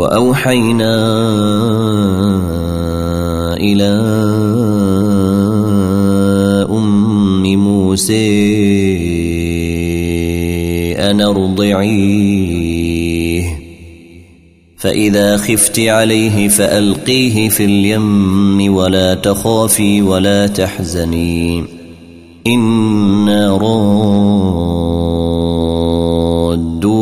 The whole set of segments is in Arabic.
وأوحينا إلى أم موسى أن ارضعيه. فإذا خفت عليه فألقيه في اليم ولا تخافي ولا تحزني. إنا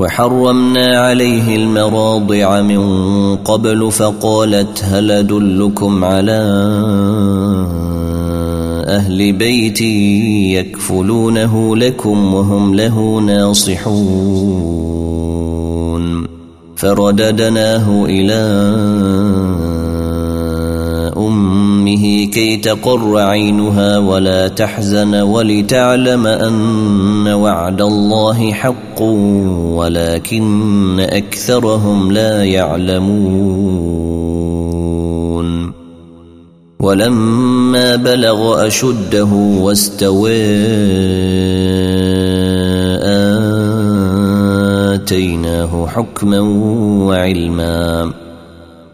وحرمنا عليه المراضع من قبل فقالت هل أدلكم على أهل بيتي يكفلونه لكم وهم له ناصحون فرددناه إلى أمه كي تقر عينها ولا تحزن ولتعلم أن وعد الله حق ولكن أكثرهم لا يعلمون. ولما بلغ أشده واستوى آتيناه حكما وعلما.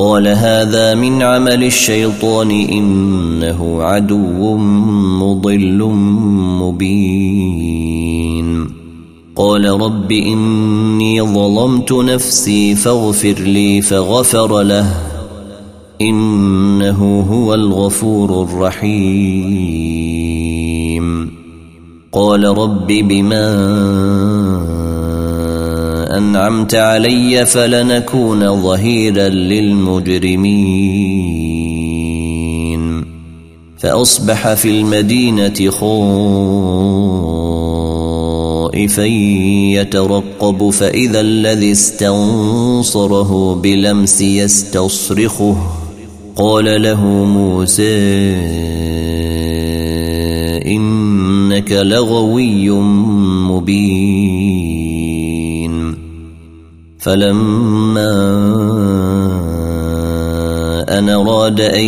قال هذا من عمل الشيطان إنه عدو مضل مبين. قال رب إني ظلمت نفسي فاغفر لي فغفر له إنه هو الغفور الرحيم. قال رب بما أنعمت علي فلنكون ظهيرا للمجرمين. فأصبح في المدينة خائفا يترقب فإذا الذي استنصره بلمس يستصرخه. قال له موسى إنك لغوي مبين. فلما أن أراد أن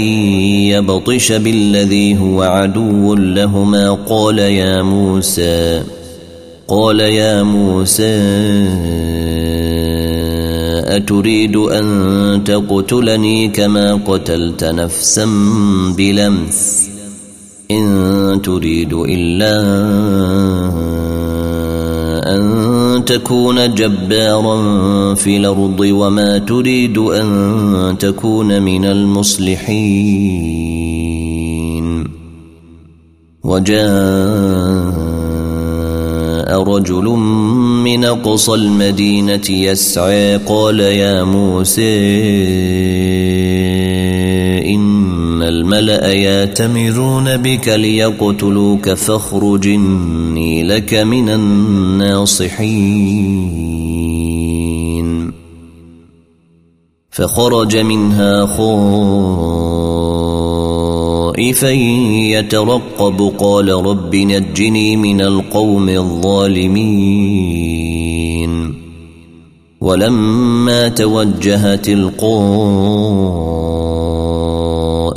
يبطش بالذي هو عدو لهما قال يا موسى قال يا موسى أتريد أن تقتلني كما قتلت نفسا بلمس؟ إن تريد إلا أن تكون جبارا في الأرض وما تريد أن تكون من المصلحين. وجاء رجل من قصى المدينة يسعى قال يا موسى الملأ ياتمرون بك ليقتلوك فاخرج إني لك من الناصحين. فخرج منها خائفا يترقب قال رب نجني من القوم الظالمين. ولما توجه تلقاه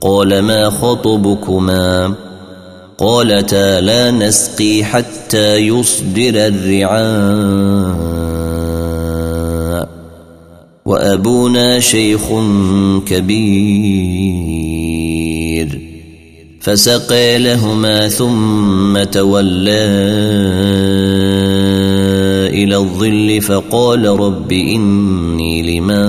قال ما خطبكما؟ قالتا لا نسقي حتى يصدر الرعاء. وأبونا شيخ كبير. فسقي لهما ثم تولى إلى الظل فقال رب إني لما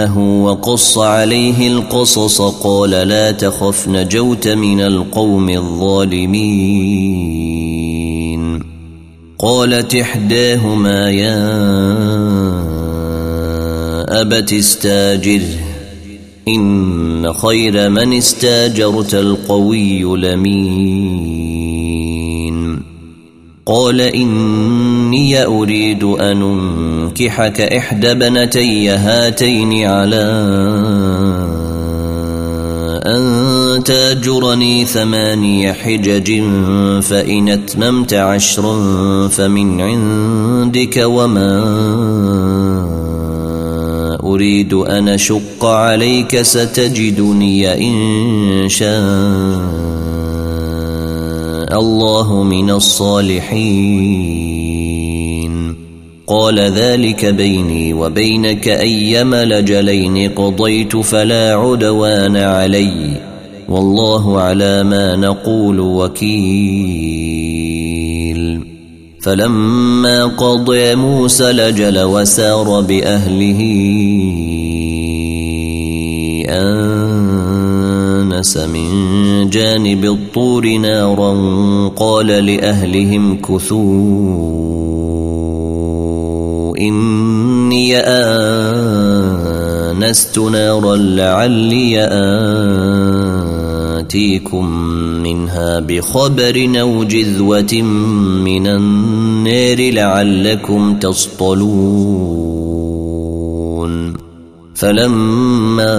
جاءه وقص عليه القصص قال لا تخف نجوت من القوم الظالمين. قالت إحداهما يا أبت استاجر إن خير من استاجرت القوي لمين قال إني أريد أن أنكحك إحدى بنتي هاتين على أن تاجرني ثماني حجج فإن أتممت عشرا فمن عندك وما أريد أن أشق عليك ستجدني إن شاء الله من الصالحين. قال ذلك بيني وبينك أيما لجلين قضيت فلا عدوان علي والله على ما نقول وكيل. فلما قضي موسى لجل وسار بأهله أنس من جانب الطور نارا قال لأهلهم كثور إني آنست نارا لعلي ياتيكم منها بخبر أو جذوة من النار لعلكم تصطلون. فلما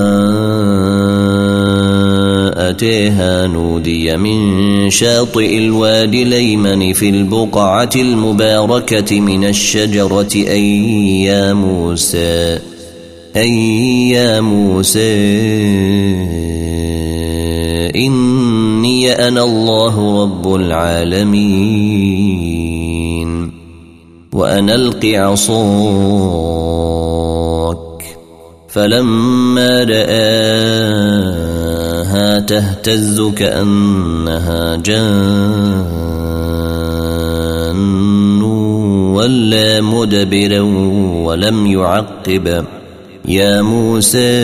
اتيها نودي من شاطئ الوادي الأيمن في البقعة المباركة من الشجرة أي يا موسى أي يا موسى إني أنا الله رب العالمين وأنا ألق عصاك. فلما رآها تهتز كأنها جان ولا مدبرا ولم يعقب. يا موسى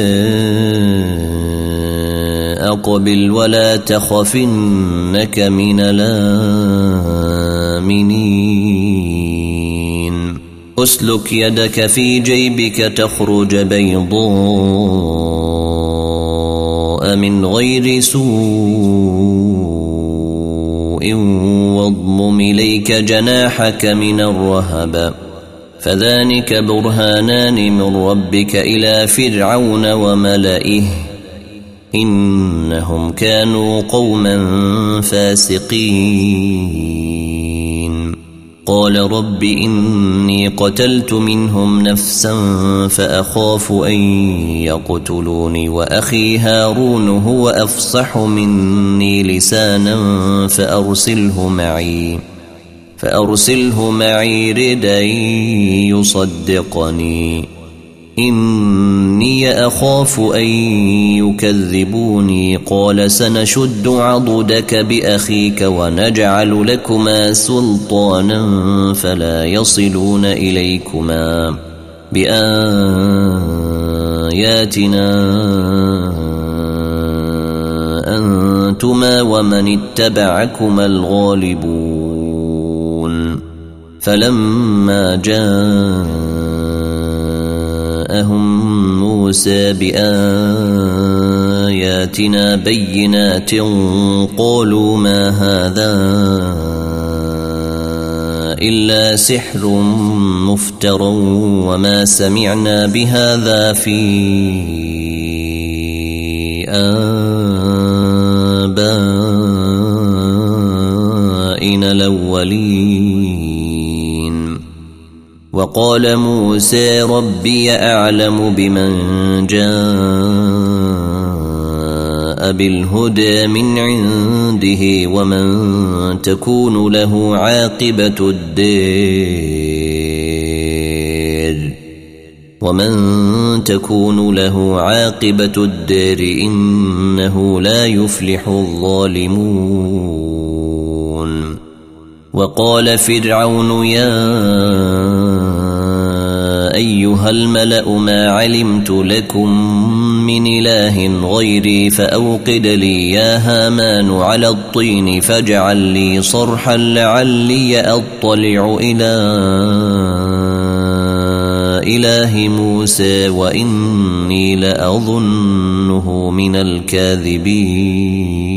أقبل ولا تخف إنك من الآمنين. أسلك يدك في جيبك تخرج بيضاء. من غير سوء واضمم إليك جناحك من الرهب. فذلك برهانان من ربك إلى فرعون وملئه. إنهم كانوا قوما فاسقين. قال رب إني قتلت منهم نفسا فأخاف أن يقتلوني وأخي هارون هو أفصح مني لسانا فأرسله معي فأرسله معي ردا يصدقني. إني أخاف أن يكذبوني. قال سنشد عضدك بأخيك ونجعل لكما سلطانا فلا يصلون إليكما بآياتنا. أنتما ومن اتبعكما الغالبون. فلما جاءهم موسى بآياتنا بينات قالوا ما هذا إلا سحر مفتر وما سمعنا بهذا في آبائنا الأولين. وقال موسى ربي أعلم بمن جاء بالهدى من عنده ومن تكون له عاقبة الدير ومن تكون له عاقبة الدير إنه لا يفلح الظالمون وقال فرعون يا أيها الملأ ما علمت لكم من إله غيري فأوقد لي يا هامان على الطين فاجعل لي صرحا لعلي أطلع إلى إله موسى وإني لأظنه من الكاذبين.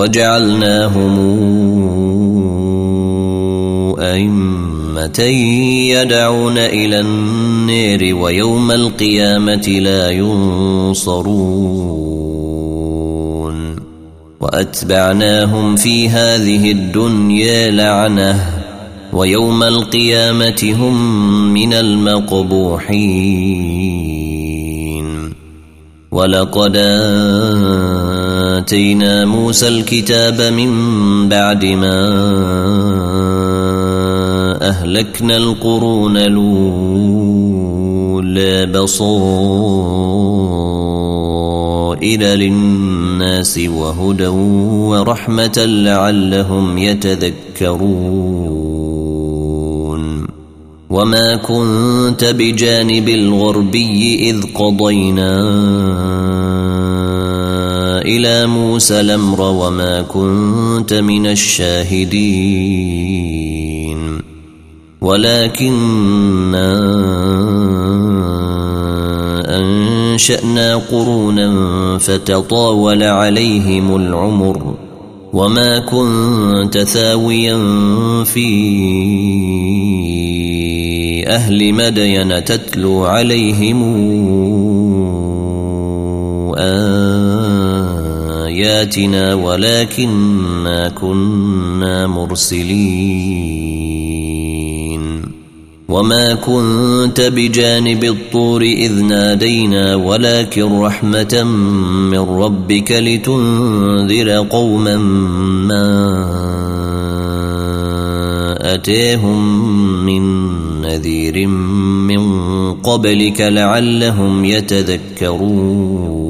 وجعلناهم أئمة يدعون إلى النير ويوم القيامة لا ينصرون. وأتبعناهم في هذه الدنيا لعنة ويوم القيامة هم من المقبوحين. ولقد آتينا موسى الكتاب من بعد ما أهلكنا القرون الأولى بصائر للناس وهدى ورحمة لعلهم يتذكرون. وما كنت بجانب الغربي إذ قضينا إلى موسى الأمر وما كنت من الشاهدين. ولكننا أنشأنا قرونا فتطاول عليهم العمر وما كنت ثاويا في أهل مدين تتلو عليهم آياتنا ولكننا كنا مرسلين. وما كنت بجانب الطور إذ نادينا ولكن رحمة من ربك لتنذر قوما ما أتيهم من نذير من قبلك لعلهم يتذكرون.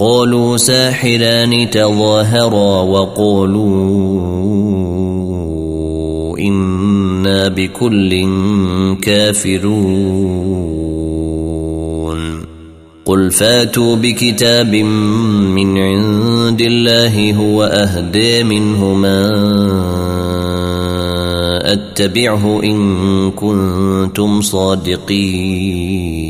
قالوا ساحران تظاهرا وقالوا إنا بكل كافرون. قل فاتوا بكتاب من عند الله هو أهدى منهما أتبعه إن كنتم صادقين.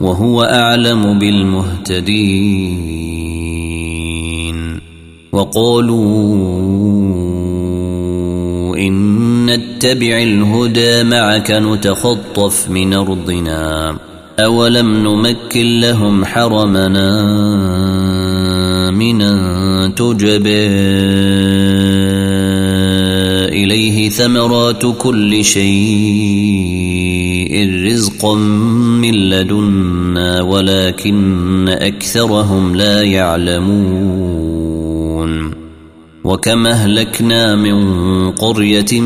وهو أعلم بالمهتدين. وقالوا إن نتبع الهدى معك نتخطف من أرضنا. أولم نمكن لهم حرمنا من تجبى إليه ثمرات كل شيء. رزقا من لدنا ولكن أكثرهم لا يعلمون وكم أهلكنا من قرية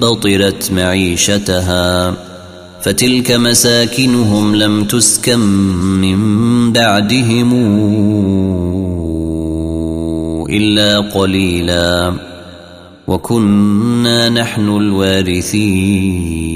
بطرت معيشتها فتلك مساكنهم لم تسكن من بعدهم إلا قليلا وكنا نحن الوارثين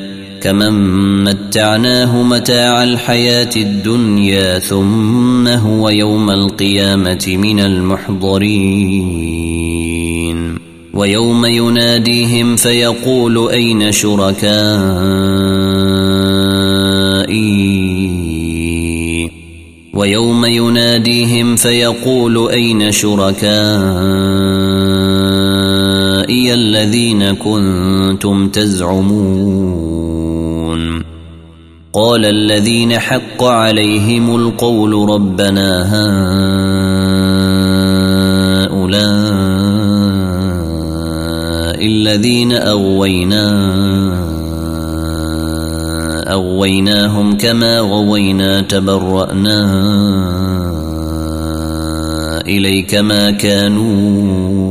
كمن متعناه متاع الحياة الدنيا ثم هو يوم القيامة من المحضرين. ويوم يناديهم فيقول أين شركائي؟ ويوم يناديهم فيقول أين شركائي؟ الذين كنتم تزعمون. قال الذين حق عليهم القول ربنا هؤلاء الذين أغوينا أغويناهم كما غوينا تبرأنا إليك ما كانوا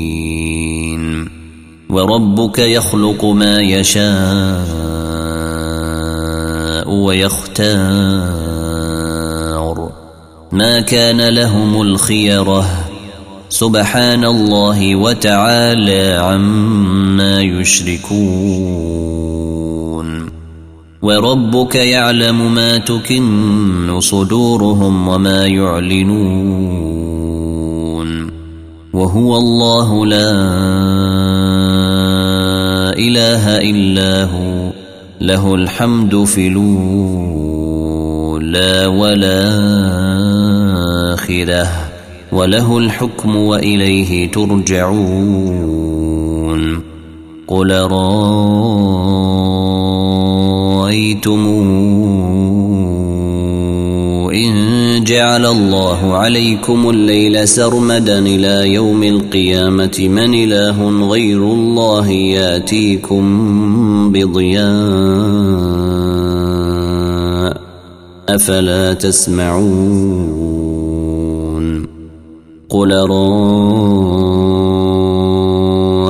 وربك يخلق ما يشاء ويختار. ما كان لهم الخيرة. سبحان الله وتعالى عما يشركون. وربك يعلم ما تكن صدورهم وما يعلنون. وهو الله لا إله إلا هو له الحمد في الأولى والآخرة وله الحكم وإليه ترجعون. قل رايتم إن جعل الله عليكم الليل سرمدا إلى يوم القيامة. من إله غير الله يأتيكم بضياء أفلا تسمعون. قل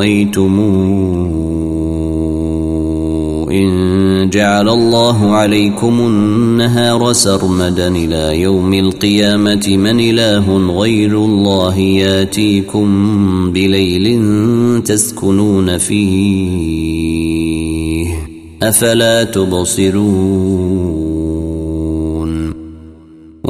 رايتم إن جعل الله عليكم النهار سرمدا إلى يوم القيامة من إله غير الله ياتيكم بليل تسكنون فيه أفلا تبصرون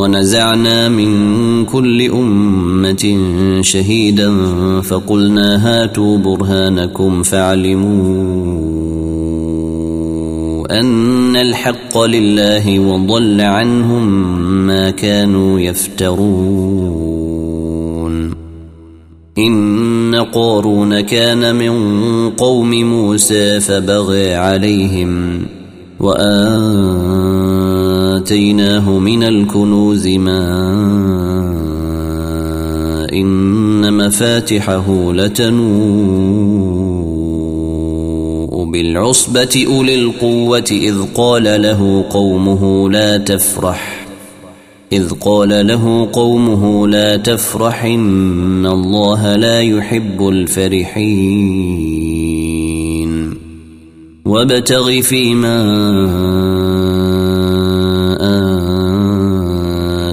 ونزعنا من كل أمة شهيدا فقلنا هاتوا برهانكم فاعلموا أن الحق لله وضل عنهم ما كانوا يفترون. إن قارون كان من قوم موسى فبغى عليهم وآتيناه من الكنوز ما إن مفاتحه لتنوء بالعصبة أولي القوة إذ قال له قومه لا تفرح إذ قال له قومه لا تفرح إن الله لا يحب الفرحين وابتغ فيما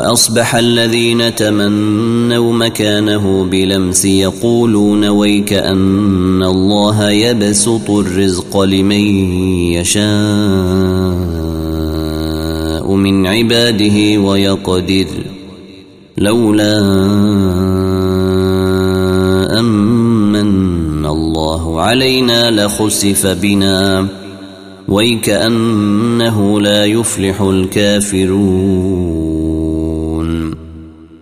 وأصبح الذين تمنوا مكانه بلمس يقولون ويك أن الله يبسط الرزق لمن يشاء من عباده ويقدر لولا الله علينا لخسف بنا ويكأنه لا يفلح الكافرون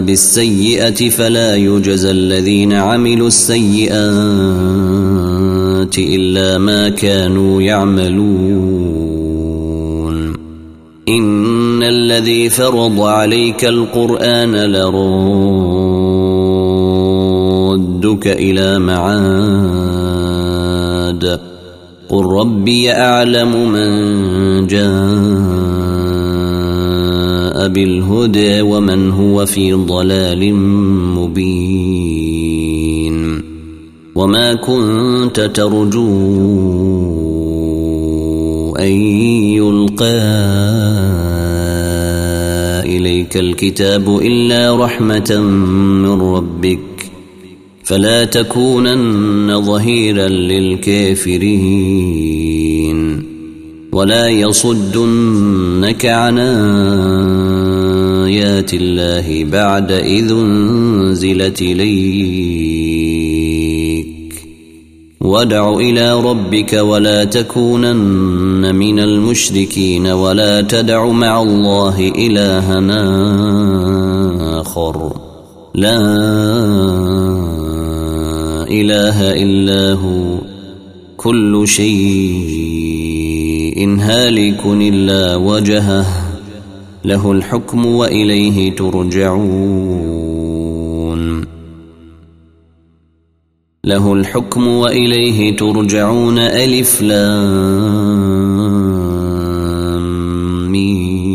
بالسيئة فلا يجزى الذين عملوا السيئات إلا ما كانوا يعملون. إن الذي فرض عليك القرآن لردك إلى معاد. قل ربي أعلم من جاء بالهدى ومن هو في ضلال مبين وما كنت ترجو أن يلقى إليك الكتاب إلا رحمة من ربك فلا تكونن ظهيرا للكافرين ولا يصدنك عن آيات الله بعد إذ أنزلت إليك. وادع إلى ربك ولا تكونن من المشركين ولا تدع مع الله الها آخر. لا إله إلا هو. كل شيء هالك إلا وجهه. له الحكم وإليه ترجعون. له الحكم وإليه ترجعون. ألف لام ميم.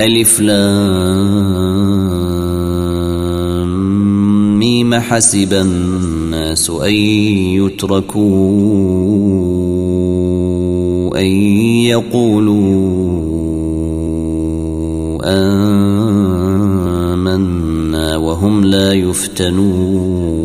ألف لام ميم. حسب الناس أن يتركوا أن يقولوا آمنا وهم لا يفتنون.